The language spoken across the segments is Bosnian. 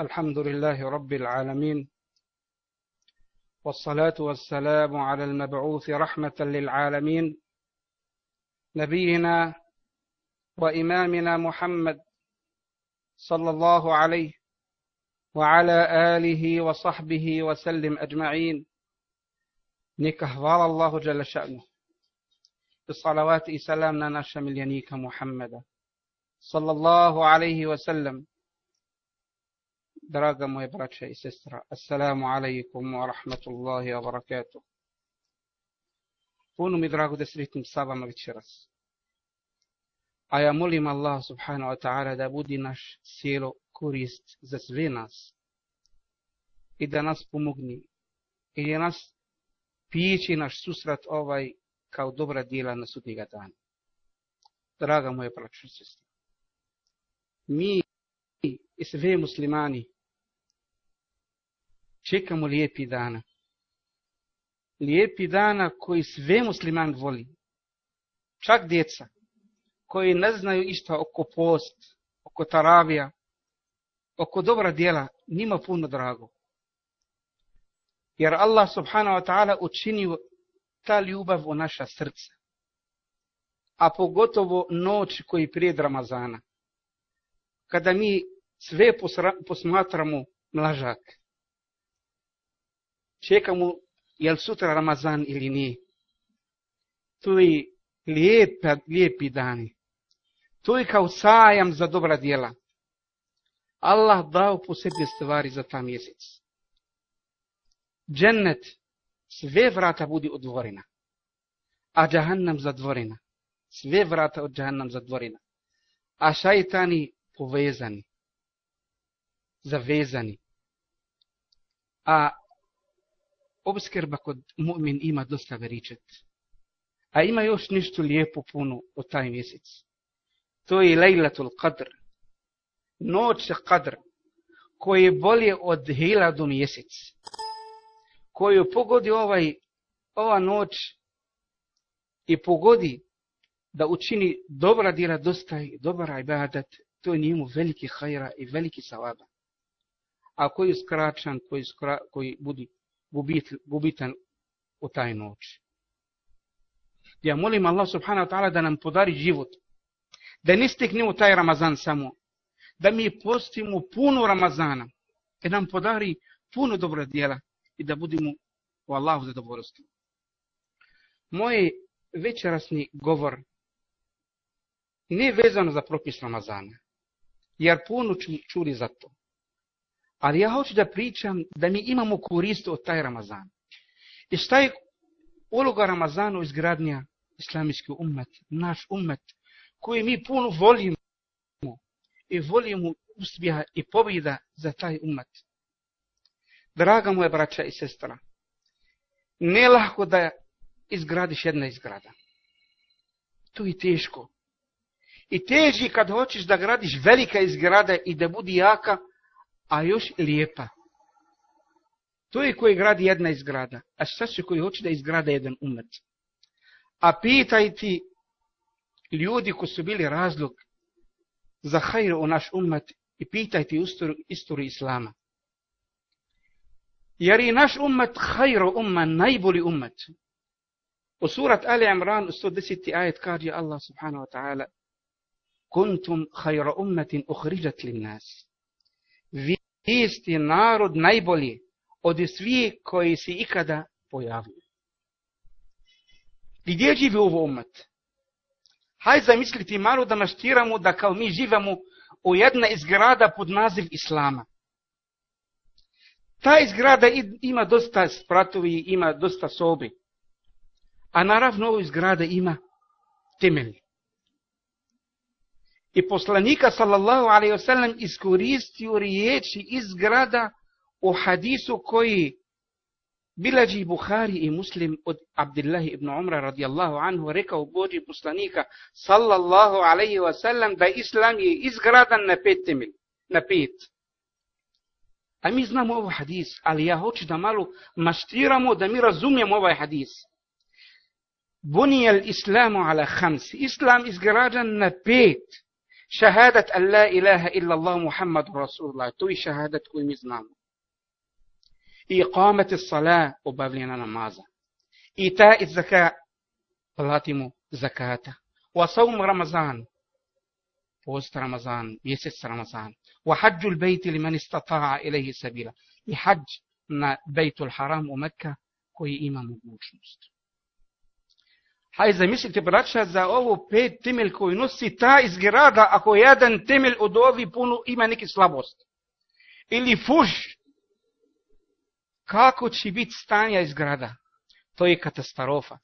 الحمد لله رب العالمين والصلاة والسلام على المبعوث رحمة للعالمين نبينا وإمامنا محمد صلى الله عليه وعلى آله وصحبه وسلم أجمعين. نكهوال الله جل شأنه بالصلوات سلامنا نشمل ينيك محمد صلى الله عليه وسلم Draga moje braće i sestra, assalamu alaikum wa rahmatullahi wa barakatuh. Puno mi drago da sretim sa vama večeras. A ja molim Allah subhanahu wa ta'ala da budi naš sjelo korist za sve nas. I da nas pomogni. I da nas pijeći naš susret ovaj kao dobra djela na sudnjega dana. Draga moje braće i sestra. Mi i sve muslimani čekamo lijepi dana. Lijepi dana koji sve musliman voli. Čak djeca koji ne znaju išta oko post, oko taravija, oko dobra dijela, nima puno drago. Jer Allah subhanahu wa ta'ala učinio ta ljubav u naša srca. A pogotovo noć koji prije Ramazana. Kada mi sve posmatramo mlažak čekamo jel sutra Ramazan ili nije. To je lijepa, lijepi dani. To je kao sajam za dobra djela. Allah dao posebne stvari za ta mjesec. Džennet, sve vrata budi odvorena. A džahannam zadvorena. Sve vrata od džahannam zadvorena. A šajtani povezani. Zavezani. A obskrba kod mu'min ima dosta veričet. A ima još nešto lijepo puno o taj mjesec. To je Lejlatul Qadr. Noć Qadr. Koje je bolje od hiladu mjesec. Koju pogodi ovaj, ova noć i pogodi da učini dobra djela dosta i dobra ibadat, to je njemu veliki hajra i veliki savaba. A koji je skračan, koji, skra, koji budi gubit, gubitan u taj noć. Ja molim Allah subhanahu wa ta'ala da nam podari život. Da ne steknemo taj Ramazan samo. Da mi postimo puno Ramazana. Da nam podari puno dobra djela. I da budemo u Allahu za dobrosti. Moj večerasni govor ne vezano za propis Ramazana. Jer puno čuli za to. Ali ja hoću da pričam da mi imamo korist od taj Ramazan. I šta je uloga Ramazana u izgradnja islamijski umet, naš umet, koji mi puno volimo i volimo uspjeha i pobjeda za taj umet. Draga moja braća i sestra, ne lahko da izgradiš jedna izgrada. To je teško. I teži kad hoćeš da gradiš velika izgrada i da budi jaka, a još lijepa. To je koji gradi jedna izgrada. A šta će koji hoće da izgrada jedan umet? A pitaj ti ljudi koji su bili razlog za hajr u naš umet i pitaj ti istoriju, istoriju Islama. Jer je naš umet hajr umet, najbolji umet. U surat Ali Imran u 110. ajet kaže Allah subhanahu wa ta'ala Kuntum hajra ummetin uhriđat li nas vi narod najbolji od svih koji se ikada pojavili. Gdje živi ovo umet? Hajde zamisliti malo da naštiramo da kao mi živamo u jedna izgrada pod naziv Islama. Ta izgrada ima dosta spratovi, ima dosta sobi. A naravno ovo izgrada ima temelj i poslanika sallallahu alaihi wasallam iskoristio riječi iz grada u hadisu koji bilađi Buhari i Muslim od Abdullah ibn Umra radijallahu anhu rekao Boži poslanika sallallahu alaihi wasallam da islam je izgradan na pet temelj, na pet. A mi znamo ovaj hadis, ali ja hoću da malo maštiramo da mi razumijemo ovaj hadis. Bunijel islamu ala hams. Islam izgrađan na pet Šahadat an la ilaha illa Allah Muhammadu Rasulullah. To je šahadat koji mi znamo. I qamet salat obavljena namaza. I ta iz zaka platimo zakata. Wa saum Ramazan. Post Ramazan, mjesec Ramazan. Wa hajjul bejti li man istata'a ilaihi sabila. I hajj na bejtul haram u Mekka koji ima mogućnost. Hajde zamislite, braća, za ovo pet temelj koju nosi ta izgrada, ako jedan temelj od ovi puno ima neki slabost. Ili fuž. Kako će biti stanja izgrada? To je katastrofa.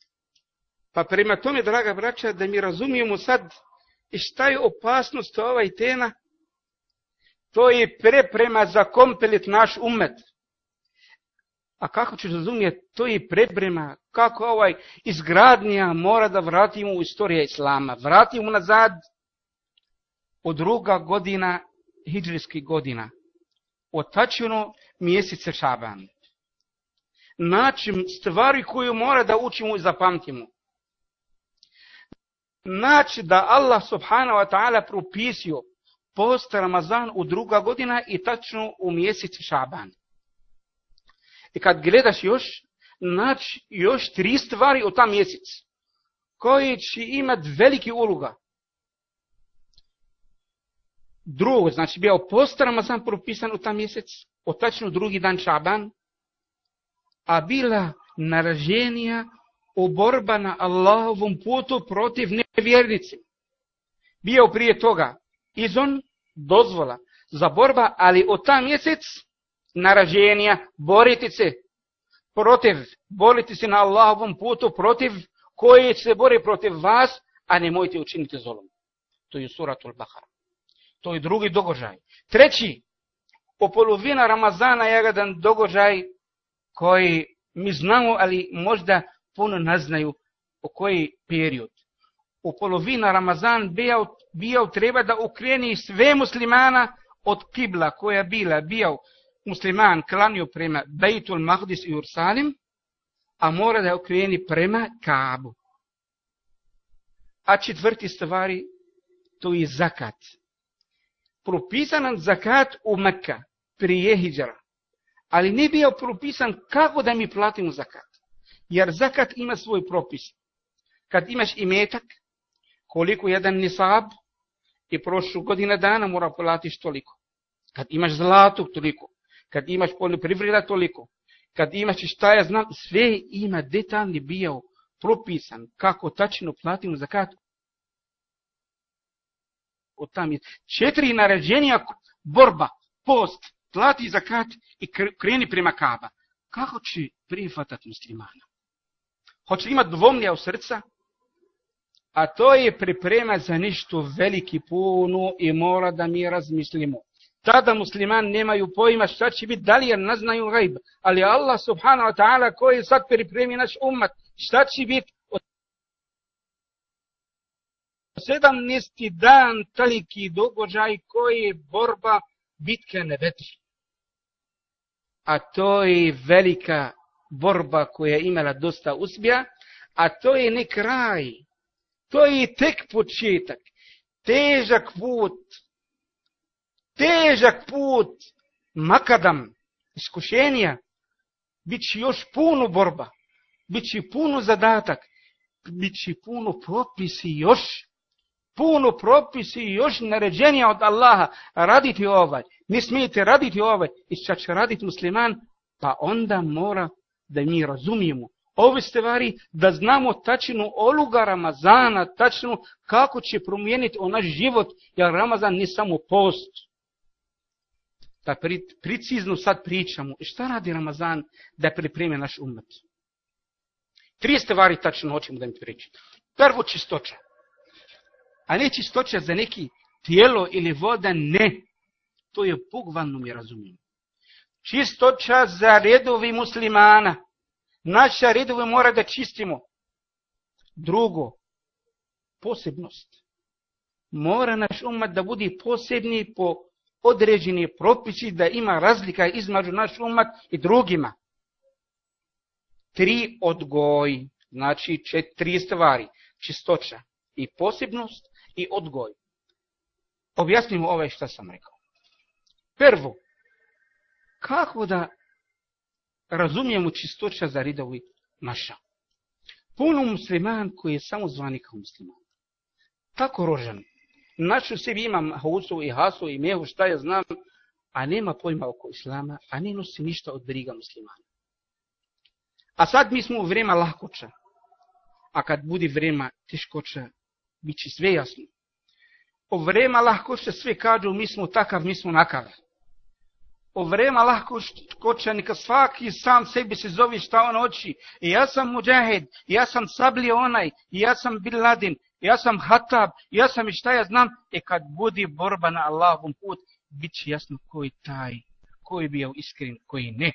Pa prema tome, draga braća, da mi razumijemo sad šta je opasnost ovaj tena, to je preprema za komplet naš umet. A kako ćeš razumjeti, to je predbrema, kako ovaj izgradnija mora da vratimo u istoriju Islama. Vratimo nazad od druga godina, hijđarskih godina. Otačeno mjeseca šaban. Način stvari koju mora da učimo i zapamtimo. Način da Allah subhanahu wa ta'ala propisio post Ramazan u druga godina i tačno u mjeseci šaban. I kad gledaš još, naći još tri stvari u ta mjesec, koje će imat veliki uloga. Drugo, znači bio post Ramazan propisan u ta mjesec, otačno drugi dan šaban, a bila naraženija oborba na Allahovom putu protiv nevjernici. Bio prije toga izon dozvola za borba, ali od ta mjesec naraženja, boriti se protiv, boriti se na Allahovom putu protiv koji se bori protiv vas, a nemojte učiniti zolom. To je suratul Bahara. To je drugi događaj. Treći, po polovina Ramazana je jedan događaj koji mi znamo, ali možda puno ne znaju koji period. U polovina Ramazan bio, bio treba da ukreni sve muslimana od kibla koja bila bio musliman klanio prema Bejtul Mahdis i Ursalim, a mora da okreni prema Kabu. A četvrti stvari, to je zakat. Propisan zakat u Mekka, prije hijđara. Ali ne bio propisan kako da mi platimo zakat. Jer zakat ima svoj propis. Kad imaš imetak, koliko jedan nisab, i prošlu godina dana mora platiš toliko. Kad imaš zlato, toliko kad imaš poljoprivreda toliko, kad imaš šta ja znam, sve ima detaljni bio propisan kako tačno platimo zakat. Od tam je četiri naređenja borba, post, plati zakat i kreni prema kaba. Kako će prihvatati muslimana? Hoće imati dvomlja u srca? A to je priprema za ništo veliki puno i mora da mi razmislimo tada musliman nemaju pojma šta će biti, da li jer ne znaju gajb. Ali Allah subhanahu wa ta'ala koji sad pripremi naš umat, šta će biti od sedamnesti dan taliki događaj koji je borba bitke nebetri. A to je velika borba koja je imala dosta uspija, a to je ne kraj. To je tek početak. Težak put težak put, makadam, iskušenja, bit će još puno borba, bit će puno zadatak, bit će puno propisi još, puno propisi još naređenja od Allaha, raditi ovaj, ne smijete raditi ovaj, i šta će raditi musliman, pa onda mora da mi razumijemo. Ove stvari, da znamo tačnu oluga Ramazana, tačnu kako će promijeniti onaj naš život, jer Ramazan nije samo post, da pri, precizno sad pričamo. Šta radi Ramazan da pripreme naš umet? Tri stvari tačno hoćemo da mi pričamo. Prvo čistoća. A ne čistoća za neki tijelo ili voda, ne. To je bukvalno mi razumijem. Čistoća za redovi muslimana. Naša redove mora da čistimo. Drugo, posebnost. Mora naš umat da bude posebni po određeni propisi da ima razlika između naš umat i drugima. Tri odgoj, znači četiri stvari, čistoća i posebnost i odgoj. objasnimo ovaj što sam rekao. Prvo, kako da razumijemo čistoća za ridovi naša? Puno musliman koji je samo zvani kao musliman. Tako rožan. Našu sebi imam Husu i hasu i mehu šta ja znam, a nema pojma oko islama, a ne nosi ništa od briga muslimana. A sad mi smo u vrema lahkoća. A kad budi vrema teškoća, bit će sve jasno. O vrema lahkoća sve kažu, mi smo takav, mi smo nakav. O vrema lahkoća, neka svaki sam sebi se zove šta on oči. I ja sam muđahed, ja sam sabli onaj, i ja sam Bin Laden, ja sam hatab, ja sam i šta ja znam. E kad budi borba na Allahovom put, bit će jasno koji taj, koji bio iskren, koji ne.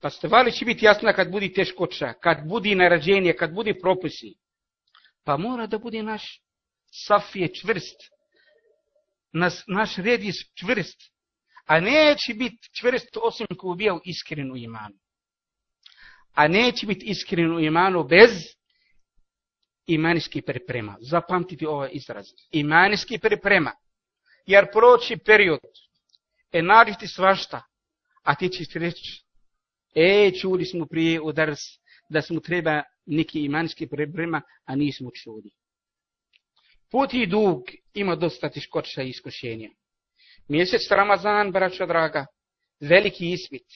Pa stvari će biti jasna kad budi teškoća, kad budi narađenje, kad budi propisi. Pa mora da bude naš saf je čvrst. Nas, naš red je čvrst. A neće biti čvrst osim ko iskren u imanu. A neće biti iskrenu imanu bez imanijski priprema. Zapamtite ovaj izraz. Imanijski priprema. Jer proći period. E nađiti svašta. A ti ćeš reći. E, čuli smo prije u dars da smo treba neki imanski priprema, a nismo čuli. Put i dug ima dosta tiškoća i iskušenja. Mjesec Ramazan, braćo draga, veliki ispit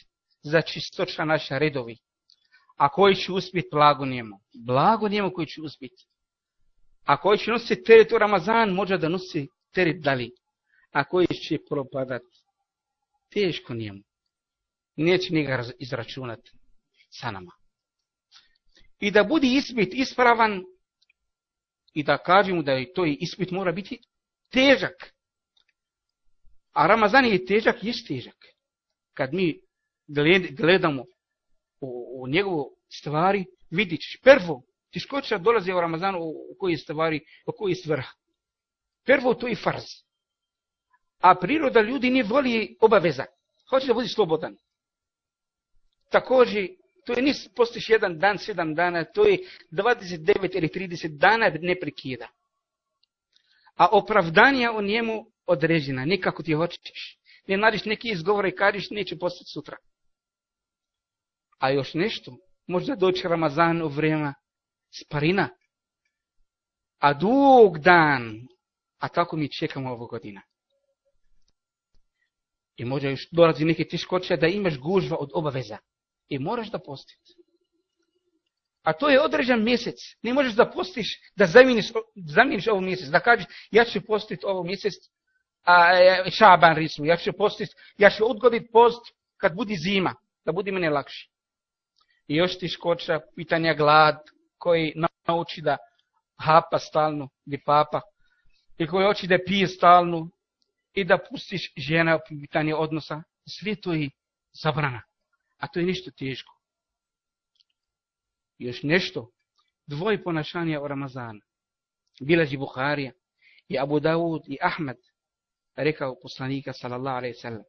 za čistoća naša redovi. A koji će uspjeti, blago njemu. Blago njemu koji će uspjeti. A koji će nositi teret u Ramazan, može da nosi teret dali. A koji će propadat, teško njemu. Neće njega izračunati sa nama. I da budi ispit ispravan, i da kažemo da je to ispit mora biti težak. A Ramazan je težak, je težak. Kad mi gledamo u, u njegovu stvari, vidit ćeš prvo, tiškoća dolazi u Ramazanu u koji stvari, u koji svrh. Prvo to je farz. A priroda ljudi ne voli obaveza. Hoće da budi slobodan. Također, To je nis postiš jedan dan, sedam dana, to je 29 ili 30 dana ne prekida. A opravdanja o njemu određena, nikako ti hoćeš. Ne nadiš neki izgovor i kažeš neće postati sutra. A još nešto, možda doći Ramazan u vrema sparina. A dug dan, a tako mi čekamo ovo godina. I možda još dolazi neke tiškoće da imaš gužva od obaveza. I moraš da postiti. A to je određen mjesec. Ne možeš da postiš, da zamijeniš, zamijeniš ovo mjesec. Da kažeš, ja ću postiti ovo mjesec, a e, šaban rismu, ja ću postiti, ja ću odgoditi post kad budi zima, da budi mene lakše. I još ti pitanja glad, koji nauči da hapa stalno, gdje papa, i koji hoće da pije stalno, i da pustiš žena u pitanje odnosa, sve to je zabrana. A to je ništa teško. Još nešto. Dvoje ponašanja u Ramazanu. Bilaži Buharija i Abu Dawud i Ahmed rekao poslanika sallallahu alaihi sallam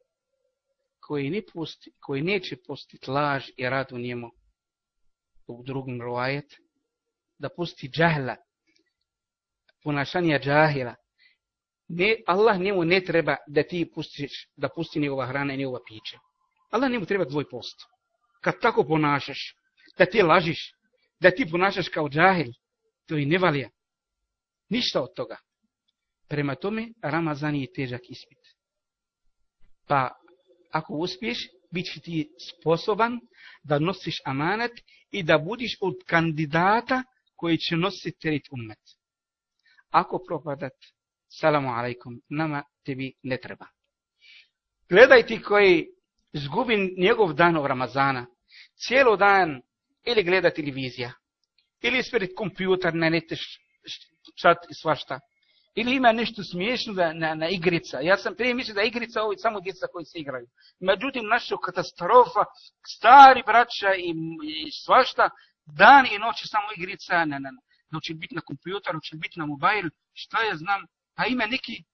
koji, ne pusti, koji neće postiti laž i rad u njemu u drugim ruajet, da pusti džahla ponašanja džahila ne, Allah njemu ne treba da ti pustiš da pusti njegova hrana i njegova pića Allah njemu treba tvoj post. Kad tako ponašaš, da ti lažiš, da ti ponašaš kao džahil, to i nevalija. Ništa od toga. Prema tome, Ramazan je težak ispit. Pa, ako uspiješ, bit će ti sposoban da nosiš amanet i da budiš od kandidata koji će nositi teret umet. Ako propadat, salamu alaikum, nama tebi ne treba. Gledaj ti koji zgubi njegov dan u Ramazana, cijelo dan ili gleda televizija, ili ispred kompjuter na nete čat i svašta, ili ima nešto smiješno da, na, na igrica. Ja sam prije mislio da igrica ovo samo djeca koji se igraju. Međutim, naša katastrofa, stari braća i, i svašta, dan i noć samo igrica, na, na, na, će biti na kompjuteru, će biti na mobil, šta ja znam, pa ima neki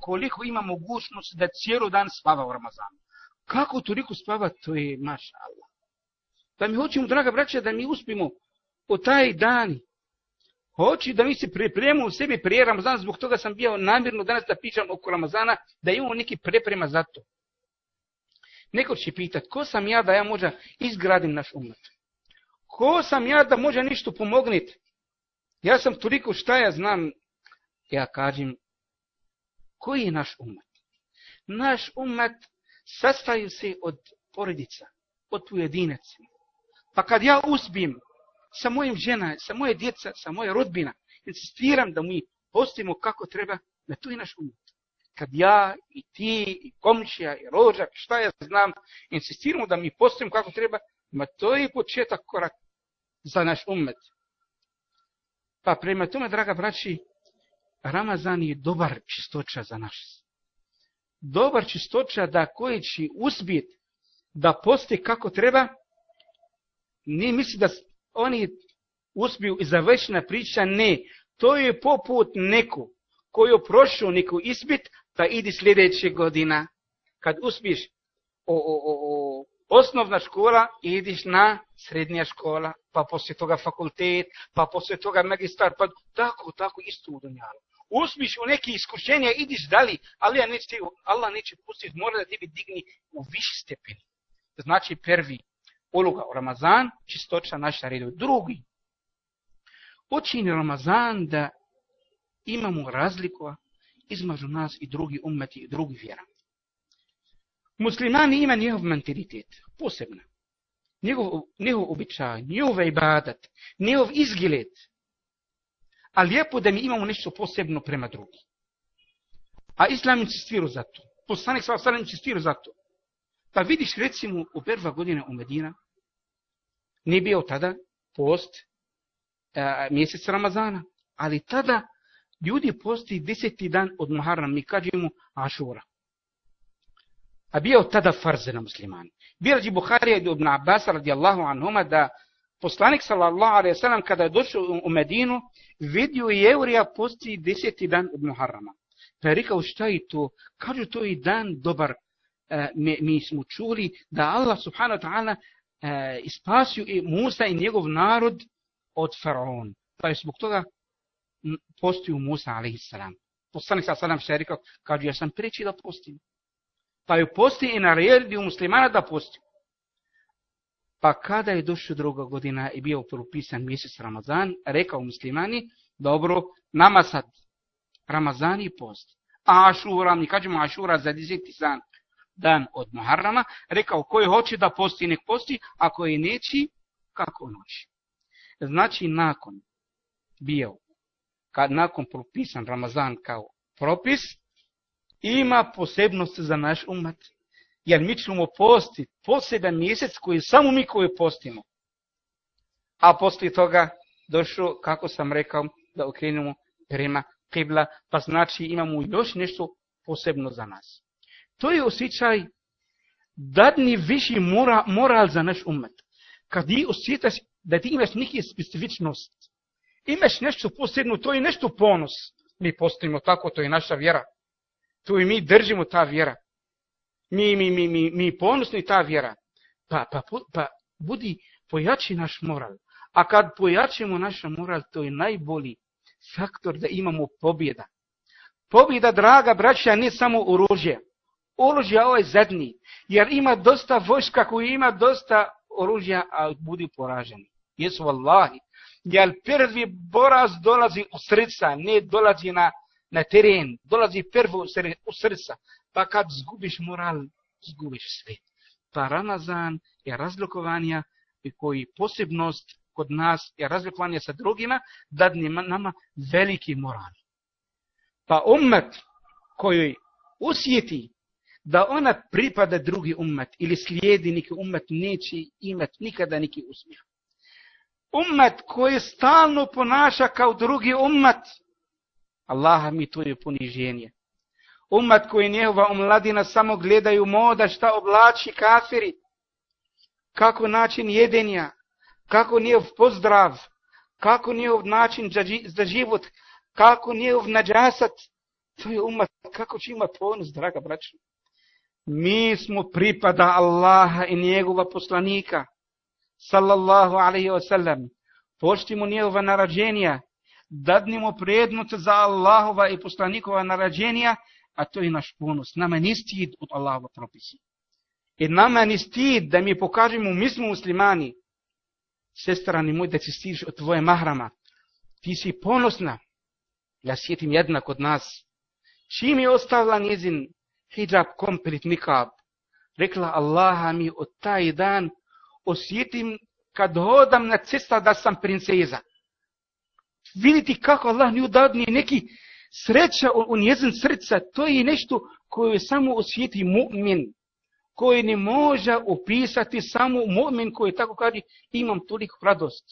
koliko ima mogućnost da cijelu dan spava u Ramazanu. Kako toliko spava, to je maša Allah. Da pa mi hoćemo, draga braća, da mi uspimo o taj dani Hoći da mi se pripremu u sebi prije Ramazana, zbog toga sam bio namirno danas da pišam oko Ramazana, da imamo neki preprema za to. Neko će pitati, ko sam ja da ja možda izgradim naš umet? Ko sam ja da može ništa pomogniti? Ja sam toliko šta ja znam. Ja kažem, koji je naš umet? Naš umet sastaju se od porodica, od pojedinaca. Pa kad ja uspim sa mojim žena, sa moje djeca, sa moje rodbina, insistiram da mi postimo kako treba, na to je naš umut. Kad ja i ti, i komšija, i rođak, šta ja znam, insistiramo da mi postimo kako treba, ma to je početak korak za naš umet. Pa prema tome, draga braći, Ramazan je dobar čistoća za nas. Dobar čistoća da koji će uspjeti da posti kako treba, ne misli da oni uspiju i završena priča, ne. To je poput neku koju je prošao neku ispit, da idi sljedeće godina. Kad uspiješ o, o, o, o, osnovna škola, idiš na srednja škola, pa poslije toga fakultet, pa poslije toga magistar, pa tako, tako isto u dunjalu. Uspiš u neke iskušenja, idiš dali, ali ja neće, Allah neće pustiti, mora da tebi digni u viši stepeni. Znači, prvi, uloga u Ramazan, čistoća naša redu. Drugi, učini Ramazan da imamo razliku između nas i drugi umeti i drugi vjera. Muslimani ima njihov mentalitet, posebno. Njihov, njihov običaj, njihov ibadat, njihov izgled. A lijepo da mi imamo nešto posebno prema drugi. A islam insistiru za to. Poslanik sa osam za to. Pa vidiš recimo u prva godina u Medina, nije bio tada post a, mjesec Ramazana, ali tada ljudi posti deseti dan od Muharram, mi kažemo Ašura. A bio tada farz na musliman. Bilađi Buharija i Ibn Abbas radijallahu anhuma da poslanik sallallahu alaihi sallam kada je došao u Medinu vidio je Eurija posti deseti dan od Muharrama. Pa je rekao šta je to? Kažu to je dan dobar. E, mi, mi smo čuli da Allah subhanahu wa ta'ala e, spasio i Musa i njegov narod od faraon. Pa je zbog toga postio Musa alaihissalam. Poslanik sa salam se je rekao, kaže, ja sam preći da postim. Pa je posti i naredio muslimana da posti. Pa kada je došao druga godina i bio propisan mjesec Ramazan, rekao muslimani, dobro, nama sad Ramazan i post. A Ašura, mi kažemo Ašura za 10. san, dan od Muharrama, rekao koji hoće da posti, nek posti, a koji neći, kako noći. Znači, nakon bio, kad nakon propisan Ramazan kao propis, ima posebnost za naš umat. Jer mi ćemo posti poseban mjesec koji samo mi koji postimo. A poslije toga došlo, kako sam rekao, da okrenemo prema kibla, pa znači imamo još nešto posebno za nas. To je osjećaj dadni viši mora, moral za naš umet. Kad ti osjetaš da ti imaš neki specifičnost, imaš nešto posebno, to je nešto ponos. Mi postojimo tako, to je naša vjera. To i mi držimo ta vjera. Mi, mi, mi, mi, mi ponosni ta vjera. Pa, pa, pa budi pojači naš moral. A kad pojačimo naš moral, to je najbolji faktor da imamo pobjeda. Pobjeda, draga braća, nije samo oružje oružja ovaj zadnji, jer ima dosta vojska koji ima dosta oružja, a budi poraženi. Jesu vallahi. Jer prvi boraz dolazi u srca, ne dolazi na, na teren, dolazi prvo u srca. Pa kad zgubiš moral, zgubiš sve. Pa Ramazan je razlikovanja i koji posebnost kod nas je razlikovanje sa drugima, dadne nama veliki moral. Pa umet koji usjeti da ona pripada drugi ummet ili slijedi neki ummet neće imati nikada neki uspjeh. Ummet koji stalno ponaša kao drugi ummet, Allaha mi to je poniženje. Ummet koji njehova omladina samo gledaju moda šta oblači kafiri, kako način jedenja, kako njehov pozdrav, kako njehov način za život, kako njehov nađasat, to je umat, kako će imati ponos, draga braća mi smo pripada Allaha i njegova poslanika, sallallahu alaihi wa sallam, poštimo njegova narađenja, dadnimo prednost za Allahova i poslanikova narađenja, a to je naš ponos. Nama ni stid od Allahova propisa. I nama ni stid da mi pokažemo, mi smo muslimani. Sestra, ni moj da se stiš od tvoje mahrama. Ti si ponosna. Ja sjetim jedna kod nas. Čim je ostavila njezin hijab komplet nikab. Rekla Allaha mi od taj dan osjetim kad hodam na cesta da sam princeza. Vidite kako Allah nju dadne neki sreća u, njezin srca. To je nešto koje samo osjeti mu'min. Koje ne može opisati samo mu'min koji tako kaže imam toliko radost.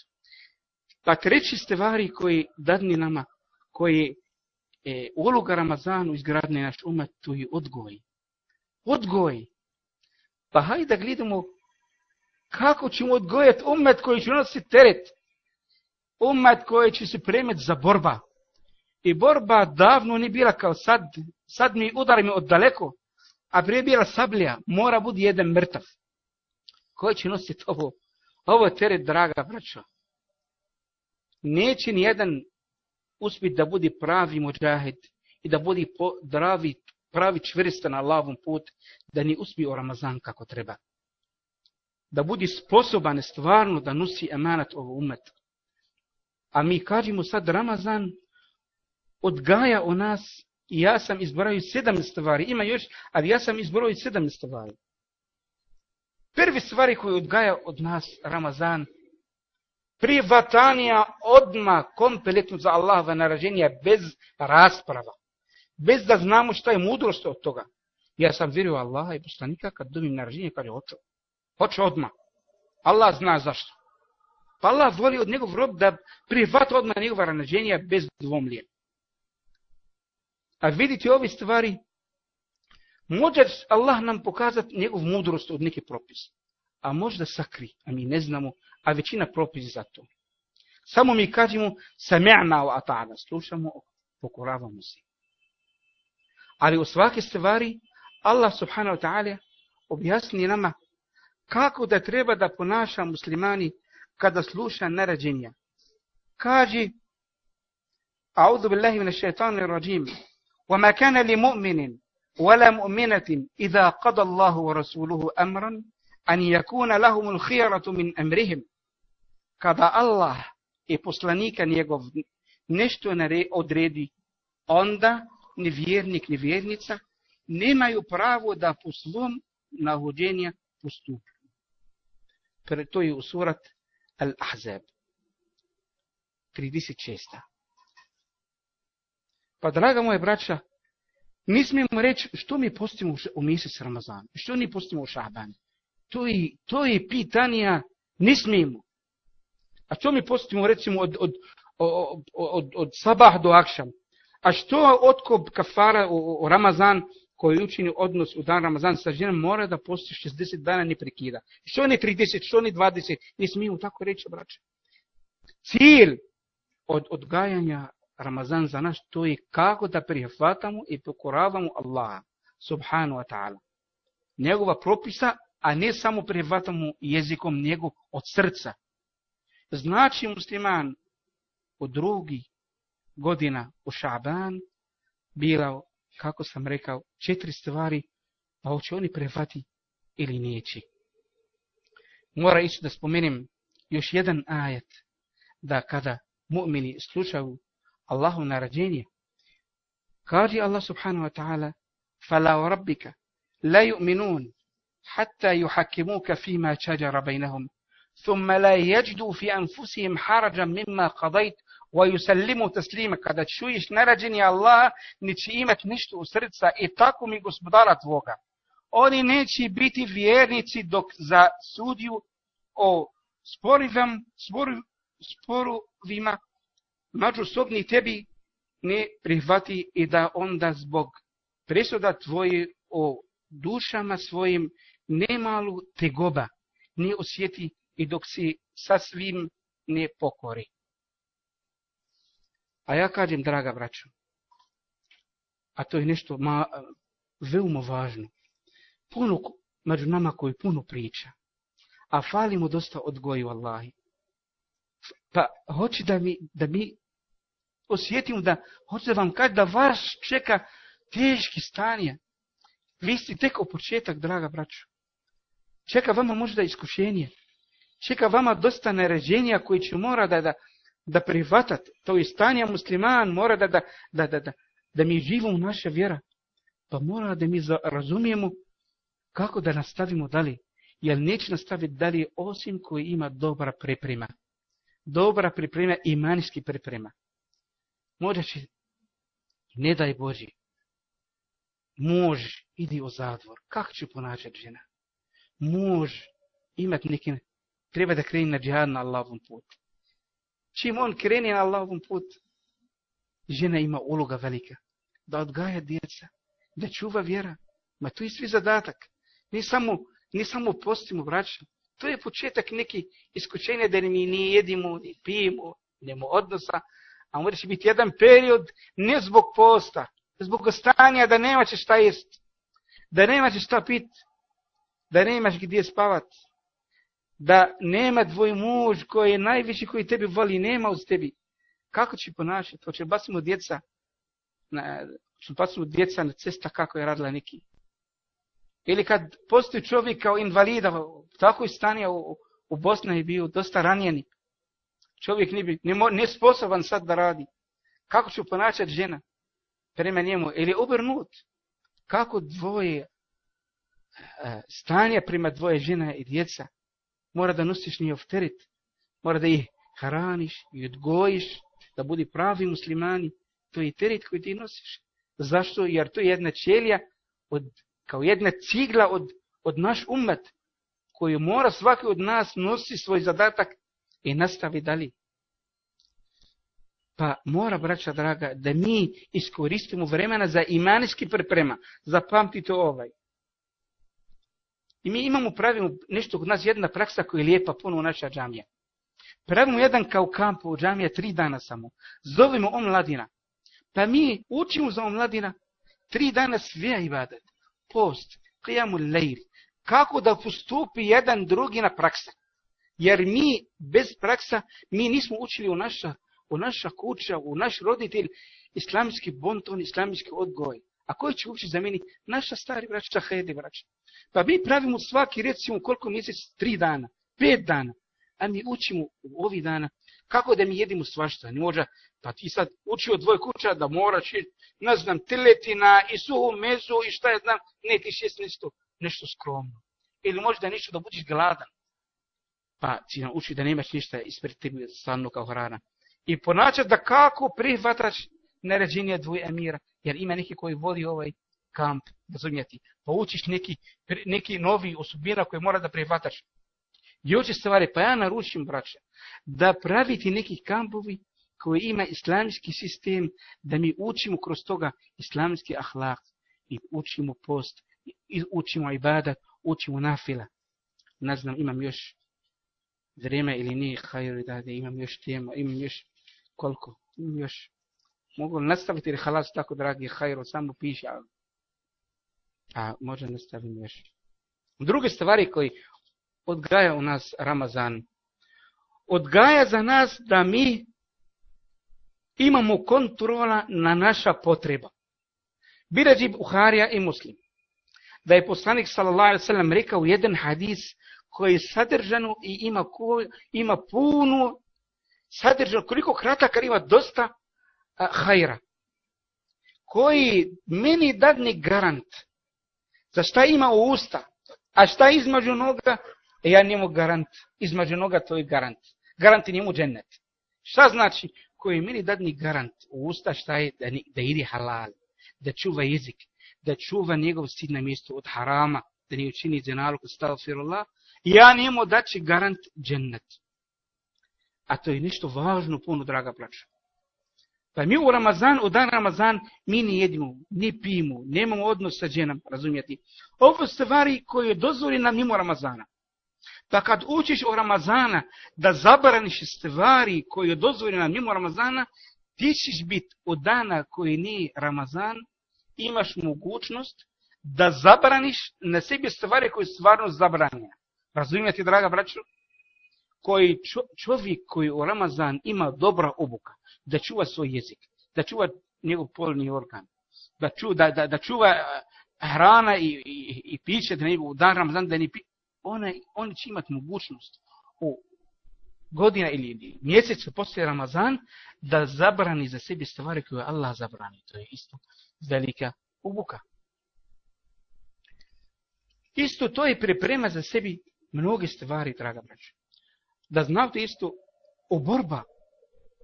Pa treći stvari koji dadne nama, koji e, uloga Ramazanu izgradne naš umet, to je odgoj. Odgoj. Pa hajde da gledamo kako ćemo odgojati umet koji će nositi teret. Umet koji će se premeti za borba. I borba davno nije bila kao sad. Sad mi udari mi od daleko. A prije bila sablja. Mora budi jedan mrtav. Koji će nositi ovo? Ovo je teret, draga braćo. Neće ni jedan uspjeti da bude pravi muđahid i da bude pravi, pravi čvrsta na lavom put, da ne uspije o Ramazan kako treba da bude sposoban stvarno da nosi emanat ovo umet. A mi kažemo sad Ramazan odgaja o nas i ja sam izbrojio sedam stvari. Ima još, ali ja sam izbrojio sedam stvari. Prvi stvari koje odgaja od nas Ramazan, privatanija odma kompletno za Allahova naraženja bez rasprava. Bez da znamo šta je mudrost od toga. Ja sam vjerio Allaha i poslanika kad dobim naraženje, kaže hoću. Hoću odma. Allah zna zašto. Pa Allah voli od njegov rob da prihvata odmah njegova ranađenja bez dvomlije. A vidite ove stvari, može Allah nam pokazati njegov mudrost od neke propise A možda sakri, a mi ne znamo, a većina propisi za to. Samo mi kažemo, sami'na wa ata'na, slušamo, pokoravamo se. Ali u svake stvari, Allah subhanahu wa ta'ala objasni nama kako da treba da ponaša muslimani kada sluša naređenja. Kaže, أعوذ بالله من الشيطان الرجيم وما كان لمؤمن ولا مؤمنة إذا قضى الله ورسوله أمرا an yakuna lahum al-khiyaratu min amrihim kada Allah i poslanika njegov nešto nare odredi onda ni vjernik ni vjernica nemaju pravo da po svom nahođenja postupu. Pre to je u surat Al-Ahzab 36. Pa draga moje braća, Mi smijemo reći što mi postimo u mjesec Ramazan, što ni postimo u Šabanu. To je, to je pitanja, ne smijemo. A što mi postimo recimo od, od, od, od, od sabah do akšam? A što otkop kafara u, u Ramazan koji učini odnos u dan Ramazan sa ženom, mora da posti 60 dana ne prekida. Što ne 30, što ne 20, ne smiju tako reći, braće. Cilj od odgajanja Ramazan za nas, to je kako da prihvatamo i pokoravamo Allaha, subhanu wa ta'ala. Njegova propisa, a ne samo prihvatamo jezikom njegov od srca. Znači musliman u drugi godina u Šaban bila kako sam rekao, četiri stvari, pa hoće oni prehvati ili neće. Mora ići da spomenem još jedan ajet, da kada mu'mini slušaju Allahu narađenje, kaže Allah subhanahu wa ta'ala, فَلَا وَرَبِّكَ لَا يُؤْمِنُونَ حَتَّى يُحَكِّمُوكَ فِي مَا شَجَرَ بَيْنَهُمْ ثُمَّ لَا يَجْدُوا فِي أَنفُسِهِمْ حَرَجًا مِمَّا قَضَيْتُ wa yusallimu taslima kada čuješ naređenje Allaha neće imati ništa u srca i tako mi gospodara tvoga oni neće biti vjernici dok za sudiju o sporivam sporu, sporovima međusobni tebi ne prihvati i da onda zbog presuda tvoje o dušama svojim nemalu tegoba ne osjeti i dok si sa svim ne pokori. A ja kažem, draga braćo, a to je nešto ma, veoma važno, puno među nama koji puno priča, a falimo dosta odgoju Allahi. Pa hoće da mi, da mi osjetim da, hoće vam kaže da vas čeka teški stanje. Vi ste tek o početak, draga braćo. Čeka vama možda iskušenje. Čeka vama dosta naređenja koji će mora da, da, da prihvatate. To je stanje musliman, mora da, da, da, da, da, da mi živimo naša vjera. Pa mora da mi razumijemo kako da nastavimo dalje. Jer neće nastaviti dalje osim koji ima dobra priprema. Dobra priprema i manijski priprema. Možda će, ne daj Boži, može, idi u zatvor. Kako će ponašati žena? Muž imat nekim, treba da kreni na džihad na Allahovom putu. Čim on kreni na Allahovom putu, žena ima uloga velika. Da odgaja djeca, da čuva vjera. Ma to je svi zadatak. Ne samo, ne samo postimo vraćamo. To je početak neki iskućenja da mi ni jedimo, ni pijemo, nemo odnosa. A mora će biti jedan period ne zbog posta, zbog ostanja da nema će šta jest, da nema će šta piti, da nemaš gdje spavat, da nema tvoj muž koji je najviši koji tebi voli, nema uz tebi. Kako će ponašati? Hoće basimo djeca na, basimo djeca na cesta kako je radila neki. Ili kad postoji čovjek kao invalida, tako je stanje u, u Bosni je bio dosta ranjeni. Čovjek nije, nije ne sposoban sad da radi. Kako će ponašati žena? prema njemu, ili obrnut, kako dvoje Eh, stanja prema dvoje žena i djeca, mora da nosiš njihov teret, mora da ih hraniš i odgojiš, da budi pravi muslimani, to je teret koji ti nosiš. Zašto? Jer to je jedna ćelija, od, kao jedna cigla od, od naš umet, koju mora svaki od nas nosi svoj zadatak i nastavi dalje. Pa mora, braća draga, da mi iskoristimo vremena za imanijski priprema. Zapamtite ovaj. I mi imamo, pravimo nešto kod nas, jedna praksa koja je lijepa puno u naša džamija. Pravimo jedan kao kamp u džamija tri dana samo. Zovimo omladina. Pa mi učimo za omladina tri dana sve ibadet. Post, qiyamu lejl. Kako da postupi jedan drugi na praksa. Jer mi bez praksa, mi nismo učili u naša u naša kuća, u naš roditelj, islamski bonton, islamski odgoj. A koji će uopće za? Naša stari braća, hajde braća. Pa mi pravimo svaki, recimo, koliko mjesec? Tri dana, pet dana. A mi učimo u ovi dana kako da mi jedimo svašta. Ne može, pa ti sad učio dvoje kuća da moraš, ne znam, teletina i suhu mezu i šta je znam, ne ti šest nešto, nešto skromno. Ili možda nešto da budiš gladan. Pa ti nam uči da nemaš ništa ispred tebi stvarno kao hrana i ponačaš da kako prihvataš naređenje dvoje emira, jer ima neki koji vodi ovaj kamp, razumijeti, pa učiš neki, neki novi osobina koji mora da prihvataš. I oči stvari, pa ja naručim, braća, da praviti neki kampovi koji ima islamski sistem, da mi učimo kroz toga islamski ahlak, i učimo post, i učimo ibadat, učimo nafila. Ne znam, imam još vreme ili nije, hajde da, da imam još tema, imam još koliko? Još. Mogu nastaviti ili halas tako, dragi hajro, samo piše. A, a može nastaviti još. Druge stvari koji odgaja u nas Ramazan. Odgaja za nas da mi imamo kontrola na naša potreba. Bilađi Buharija i Muslim. Da je poslanik sallallahu alejhi ve sellem rekao jedan hadis koji je sadržano i ima, ko, ima puno sadržano, koliko krataka ima dosta hajra. Koji meni dadni garant za šta ima u usta, a šta između noga, e, ja njemu garant. Između noga to je garant. Garant je njemu džennet. Šta znači? Koji meni dadni garant u usta šta je da, da ide halal, da čuva jezik, da čuva njegov sid na mjestu od harama, da ne učini zenalku, stavfirullah, ja njemu daći garant džennet. A to je nešto važno puno, draga plaća. Pa mi u Ramazan, u dan Ramazan, mi ne jedimo, ne pijemo, nemamo odnos sa ženom, razumijeti. Ovo stvari koje dozvoli nam mimo Ramazana. Pa kad učiš o Ramazana da zabraniš stvari koje dozvoli nam mimo Ramazana, ti ćeš biti od dana koji nije Ramazan, imaš mogućnost da zabraniš na sebi stvari koje stvarno zabranja. Razumijete, draga braćo? Koji čovjek koji u Ramazan ima dobra obuka, da čuva svoj jezik, da čuva njegov polni organ, da, ču, da, da, da čuva eh, hrana i, i, i piće da njegov dan Ramazan da ne pi, one, oni će imati mogućnost u godina ili mjesec poslije Ramazan da zabrani za sebi stvari koje Allah zabrani. To je isto velika obuka. Isto to je priprema za sebi mnoge stvari, draga braća. Da znate isto, o borba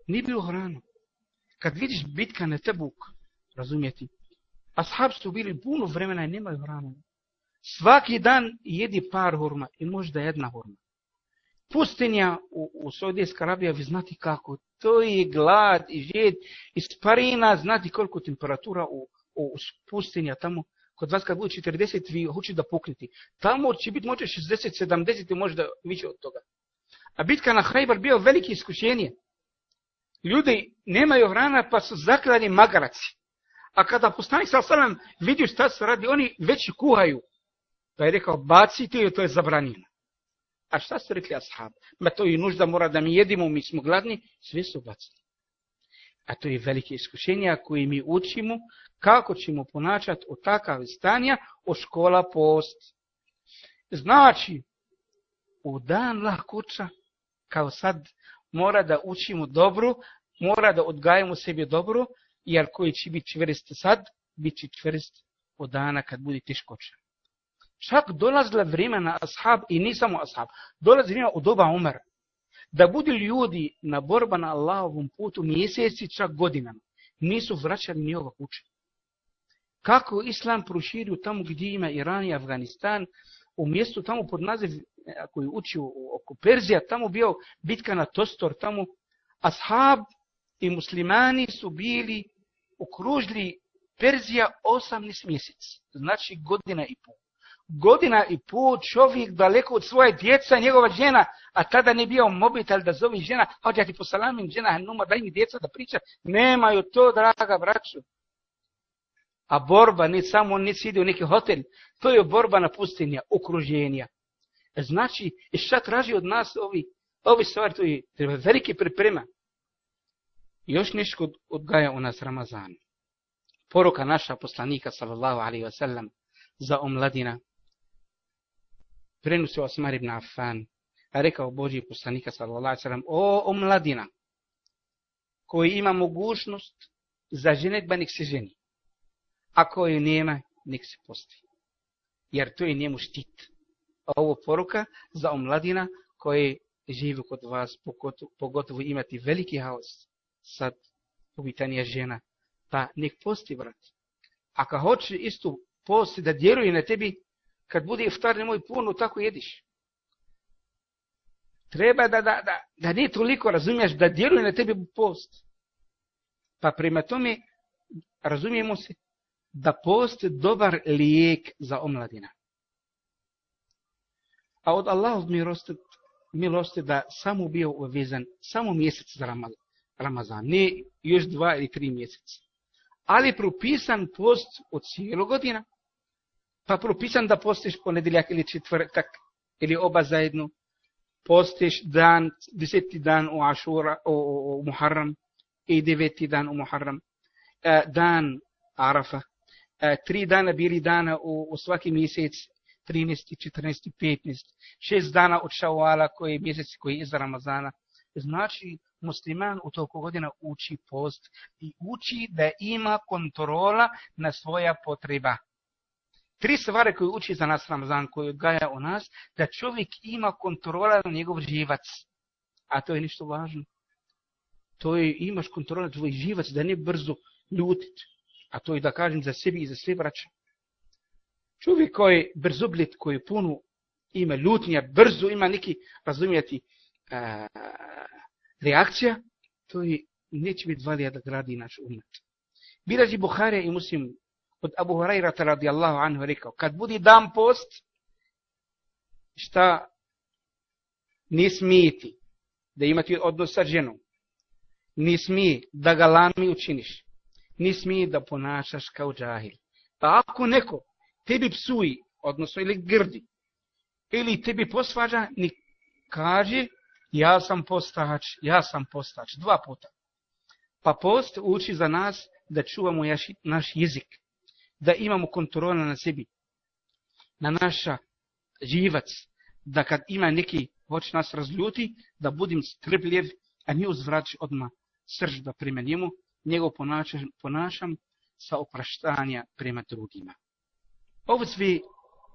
nije bilo hranu. Kad vidiš bitka na Tebuk, razumijeti, ashab su bili puno vremena i nemaju hranu. Svaki dan jedi par hurma i možda jedna hurma. Pustinja u, u Saudijska Arabija, vi znate kako, to je glad i žed, i znate koliko temperatura u, u pustinja tamo, kod vas kad bude 40, vi hoćete da pokriti. Tamo će biti možda 60, 70 i možda više od toga. A bitka na Hrajbar bio veliki iskušenje. Ljudi nemaju hrana pa su zakladani magaraci. A kada poslanik sa salam vidio šta se radi, oni već kuhaju. Pa je rekao, bacite i to je zabranjeno. A šta su rekli ashab? Ma to i nužda mora da mi jedimo, mi smo gladni, sve su bacili. A to je velike iskušenja koje mi učimo kako ćemo ponačati od takav stanja o škola post. Znači, u dan lahkoća kao sad, mora da učimo dobro, mora da odgajamo sebi dobro, jer koji će biti čvrst sad, bit će čvrst od dana kad bude teškoća. Čak dolazila vremena ashab i ne samo ashab, dolazi vremena u doba umara da budu ljudi na borba na Allahovom putu mjeseci, čak godinama, nisu vraćali ni ova kuća. Kako Islam proširio tamo gdje ima Iran i Afganistan, u mjestu tamo pod naziv, koji je učio oko Perzija, tamo bio bitka na Tostor, tamo ashab i muslimani su bili okružili Perzija 18 mjesec, znači godina i pol godina i pol čovjek daleko od svoje djeca, njegova žena, a tada ne bio mobitel da zove žena, hoće ja ti posalamim žena, numa, daj mi djeca da priča. Nemaju to, draga braću. A borba, ne samo ne ide u neki hotel, to je borba na pustinja, okruženja. Znači, i šta traži od nas ovi, ovi stvari, to je treba velike priprema. Još nešto odgaja u nas Ramazan. Poruka naša poslanika, sallallahu alaihi wa sallam, za omladina, prenosio Osmar ibn Affan, a rekao Boži poslanika sallallahu alaihi wa sallam, "O omladina koji ima mogućnost za ženetba nek se ženi. A je nema, nek se posti. Jer to je njemu štit. Ovo poruka za omladina koji živi kod vas, pogotovo, pogotovo imati veliki haos sad povitanja žena. Pa nek posti, brat. Ako hoće istu posti da djeruje na tebi, kad bude iftar nemoj puno tako jediš. Treba da, da, da, da nije toliko razumiješ da djeruje na tebi post. Pa prema tome razumijemo se da post je dobar lijek za omladina. A od Allahov milosti, milosti da samo bio uvezan samo mjesec za Ramazan, ne još dva ili tri mjeseca. Ali propisan post od cijelo godina pa propisan da postiš ponedeljak ili četvrtak ili oba zajedno, postiš dan, deseti dan u Ašura, u, u, u Muharram i deveti dan u Muharram, e, dan Arafa, e, tri dana bili dana u, u svaki mjesec, 13, 14, 15, šest dana od Šavala koji je mjesec koji je iz Ramazana. Znači, musliman u toku godina uči post i uči da ima kontrola na svoja potreba tri stvari koje uči za nas Ramazan, koje odgaja u nas, da čovjek ima kontrola na njegov živac. A to je ništo važno. To je, imaš kontrola na tvoj živac, da ne brzo ljutit. A to je da kažem za sebi i za sve braće. Čovjek koji brzoblit, koji punu ima ljutnja, brzo ima neki, razumijeti, a, reakcija, to je, neće biti valija da gradi naš umet. Bilazi Buharija i muslim od Abu Hurairata radijallahu anhu rekao, kad budi dan post, šta ne smijeti da imati odnos sa ženom, ne smije da ga lami učiniš, ne smije da ponašaš kao džahil. Pa ako neko tebi psuji, odnosno ili grdi, ili tebi posvađa, ni kaže ja sam postač, ja sam postač, dva puta. Pa post uči za nas da čuvamo naš jezik, da imamo kontrola na sebi, na naša živac, da kad ima neki hoće nas razljuti, da budim strpljiv, a ne uzvrać odmah srž da prema njemu, njegov ponašam, ponašam sa opraštanja prema drugima. Ovo svi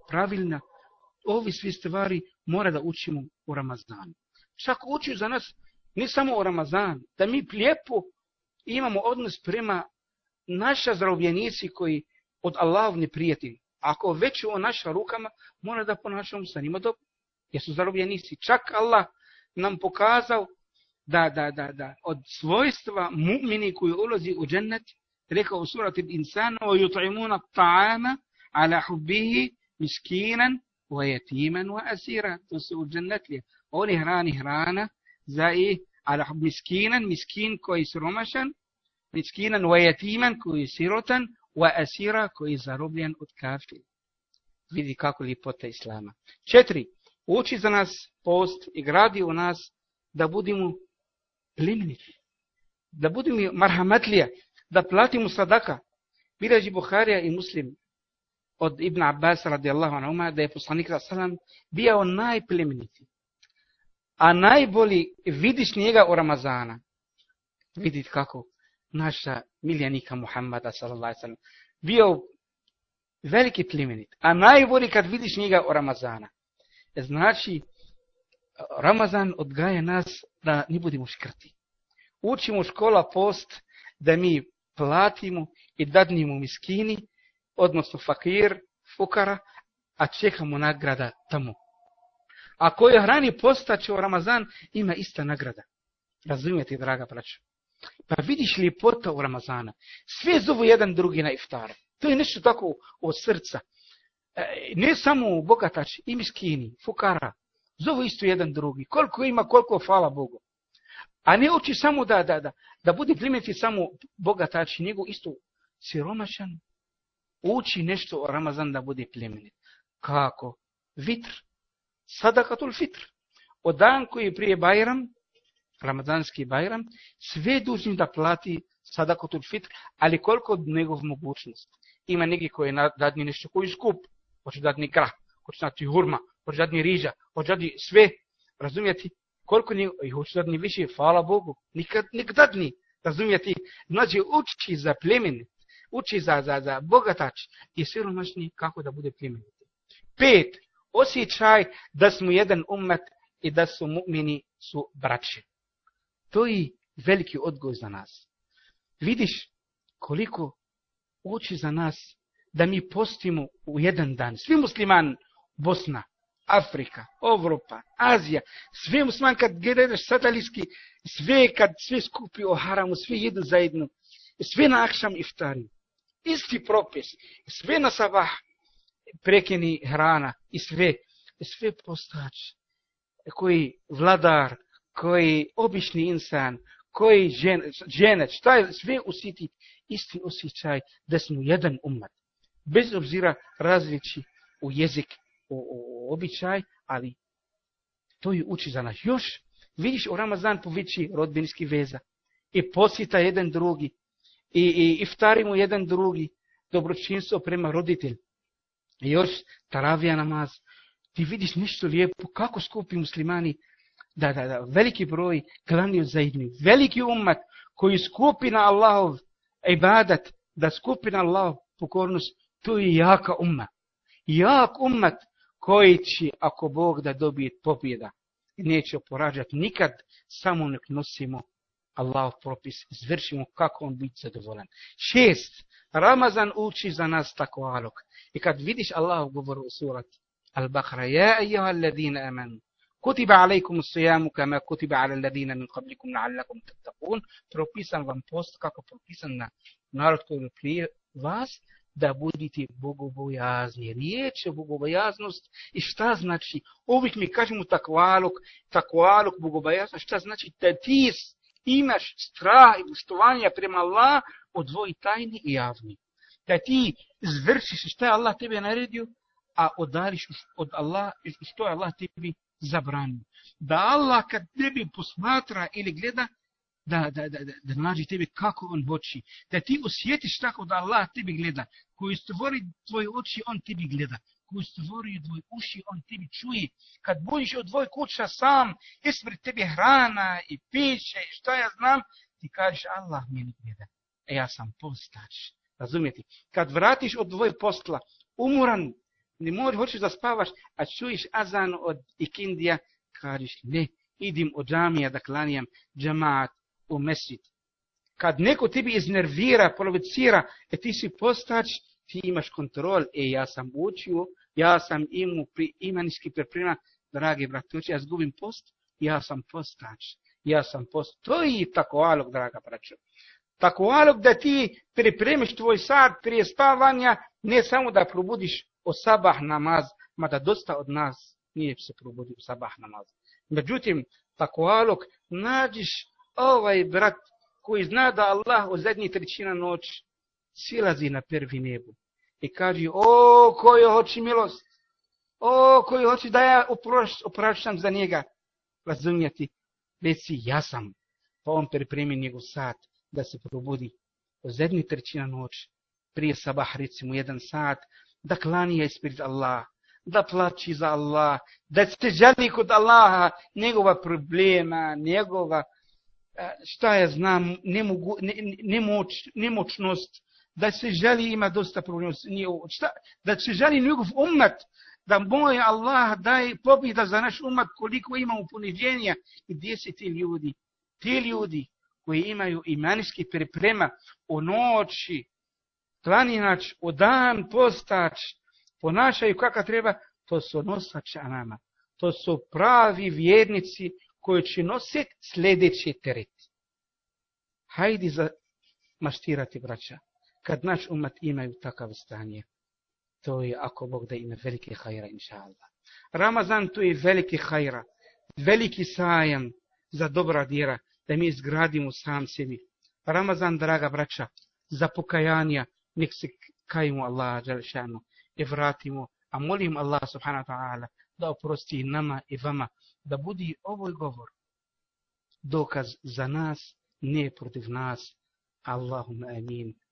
pravilna, ovi svi stvari mora da učimo u Ramazanu. Čak uči za nas ne samo u Ramazanu, da mi lijepo imamo odnos prema naša zdravljenici koji od Allahovni prijatelji. Ako već u naša rukama, mora da ponašamo sa njima dobro. Jer su zarobljenici. Čak Allah nam pokazao da, da, da, da od svojstva mu'mini koji ulazi u džennet, rekao u surati insana, o jut'imuna ta'ama miskinan wa yatiman wa asira. To džennetlije. Oni hrani hrana za i hub miskinan, miskin koji siromašan, miskinan wa yatiman koji sirotan, wa asira koji je zarobljen od kafira. Vidi kako lipota Islama. Četiri. Uči za nas post i gradi u nas da budemo plimnici. Da budemo marhamatlija. Da platimo sadaka. Bilaži Buharija i Muslim od Ibn Abbas radijallahu anhu da je poslanik sallam bio najplemeniti. A najbolji vidiš njega u Ramazana. Vidite kako naša miljenika Muhammada sallallahu sallam bio veliki plemenit. A najbolji kad vidiš njega u Ramazana. Znači, Ramazan odgaja nas da ne budemo škrti. Učimo škola post da mi platimo i dadnimo miskini, odnosno fakir, fukara, a čekamo nagrada tamo. A je hrani postaće u Ramazan, ima ista nagrada. Razumijete, draga braća? Pa vidiš ljepota u Ramazana. Sve zovu jedan drugi na iftar. To je nešto tako od srca. E, ne samo bogatač, i miskini, fukara. Zovu isto jedan drugi. Koliko ima, koliko hvala Bogu. A ne uči samo da, da, da, da bude primjeti samo bogatač, nego isto siromašan. Uči nešto o Ramazan da bude plemenit. Kako? Vitr. Sadakatul fitr. O dan koji prije Bajram, Ramazanski Bajram, sve dužni da plati Sadakatul fitr, ali koliko od njegov mogućnost. Ima neki koji dadni nešto koji skup, hoće dadni krah, hoće dati hurma, hoće dadni riža, hoće dadni sve, razumijeti, koliko ni, i hoće dadni više, hvala Bogu, nikad, nikad dadni, razumijeti, znači uči za plemen, uči za, za, za bogatač i siromašni kako da bude plemen. Pet, osjećaj da smo jedan umet i da su mu'mini su braće. To je veliki odgoj za nas. Vidiš koliko uči za nas da mi postimo u jedan dan. Svi musliman, Bosna, Afrika, Evropa, Azija, sve musliman kad gledaš satalijski, sve kad sve skupi o haramu, sve jedu zajedno, sve na akšam iftari. Isti propis, sve na sabah prekini hrana i sve, sve postač koji vladar, koji obični insan, koji žen, ženeć, taj sve usiti isti osjećaj da smo jedan umat. Bez obzira različi u jezik, u, u običaj, ali to je uči za nas. Još vidiš u Ramazan poveći rodbinski veza i posjeta jedan drugi i, i iftarimo jedan drugi dobročinstvo prema roditelj. I još taravija namaz. Ti vidiš nešto lijepo kako skupi muslimani da, da, da, veliki broj klanio zajedni. Veliki umat koji skupi na Allahov ibadat, da skupi na Allahov pokornost, to je jaka umma. Jak ummat koji će, ako Bog da dobije pobjeda, neće porađati nikad, samo nek nosimo Allahov propis, izvršimo kako on biti zadovoljan. Šest, Ramazan uči za nas tako alok. I kad vidiš Allah govor u surat Al-Baqara, ja ejuha alladina amanu, kutiba alaikum sijamu kama kutiba ala alladina min qablikum na'allakum tattaqun, propisan vam post kako propisan na narod koji prije vas, da budite bogobojazni. Riječ je bogobojaznost i šta znači? Uvijek mi kažemo takvaluk, takvaluk, bogobojaznost, šta znači? Da ti imaš strah i gustovanja prema Allah od dvoji tajni i javni. Da ti izvršiš što je Allah tebe naredio, a odariš od Allah što je Allah tebi zabranio. Da Allah kad tebi posmatra ili gleda, da, da, da, da, da nađe tebi kako on hoće. Da ti osjetiš tako da Allah tebi gleda. Koji stvori tvoje oči, on tebi gleda. Koji stvori tvoje uši, on tebi čuje. Kad budeš od tvoj kuća sam, ispred tebi hrana i piće i što ja znam, ti kažeš Allah meni gleda. E ja sam postač. Razumijete? Kad vratiš od tvoj posla, umoran, ne možeš, hoćeš da spavaš, a čuješ azan od ikindija, kažeš ne, idim od džamija da klanijam džamaat u mesjid. Kad neko tebi iznervira, provocira, e ti si postač, ti imaš kontrol, e ja sam učio, ja sam imu pri imanski priprema, dragi bratući, ja zgubim post, ja sam postač, ja sam post. To je tako alog, draga braćo. Tako alog da ti pripremiš tvoj sad prije spavanja, ne samo da probudiš o sabah namaz, mada dosta od nas nije se probudio o sabah namaz. Međutim, tako alog, nađiš ovaj brat koji zna da Allah u zadnji trećina noć silazi na prvi nebu i kaže, o, koji hoći milost, o, koji hoći da ja opraštam za njega, Razumjeti, reci, ja sam, pa on pripremi njegov sat da se probudi. U zadnji trećina noć, prije sabah, recimo, jedan sat, da klanija ispred Allah, da plaći za Allah, da se želi kod Allaha njegova problema, njegova šta ja znam, nemogu, ne, nemoć, nemoćnost, da se želi ima dosta problema, šta, da se želi njegov umat, da moj Allah daje pobjeda za naš umat koliko ima poniženja. I gdje se ti ljudi, ti ljudi koji imaju imanijski priprema o noći, planinač, o dan postač, ponašaju kakav treba, to su nosač nama. To su pravi vjernici koji će nositi sljedeći teret. Hajdi za maštirati, braća, kad naš umat imaju takav stanje. To je ako Bog da ima velike hajra, inša Allah. Ramazan to je veliki hajra, veliki sajam za dobra djera, da mi izgradimo sam sebi. Ramazan, draga braća, za pokajanja, nek se kajimo Allah, Đelšanu, i vratimo, a molim Allah, subhanahu wa ta'ala, da oprosti nama i vama, da budi ovoj govor dokaz za nas, ne protiv nas. Allahumma amin.